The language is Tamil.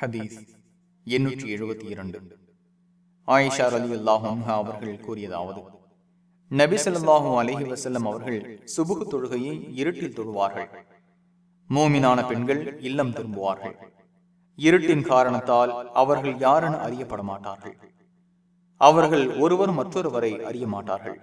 ஹதீஸ் எண்ணூற்றி எழுபத்தி இரண்டு. ஆயிஷா அலி அல்லாஹும் அவர்கள் கூறியதாவது நபி ஸல்லல்லாஹு அலைஹி அவர்கள் சுபுகு தொழுகையை இருட்டில் தொழுவார்கள். மூமினான பெண்கள் இல்லம் திரும்புவார்கள். இருட்டின் காரணத்தால் அவர்கள் யாரென அறியப்பட மாட்டார்கள் அவர்கள் ஒருவர் மற்றொருவரை அறிய மாட்டார்கள்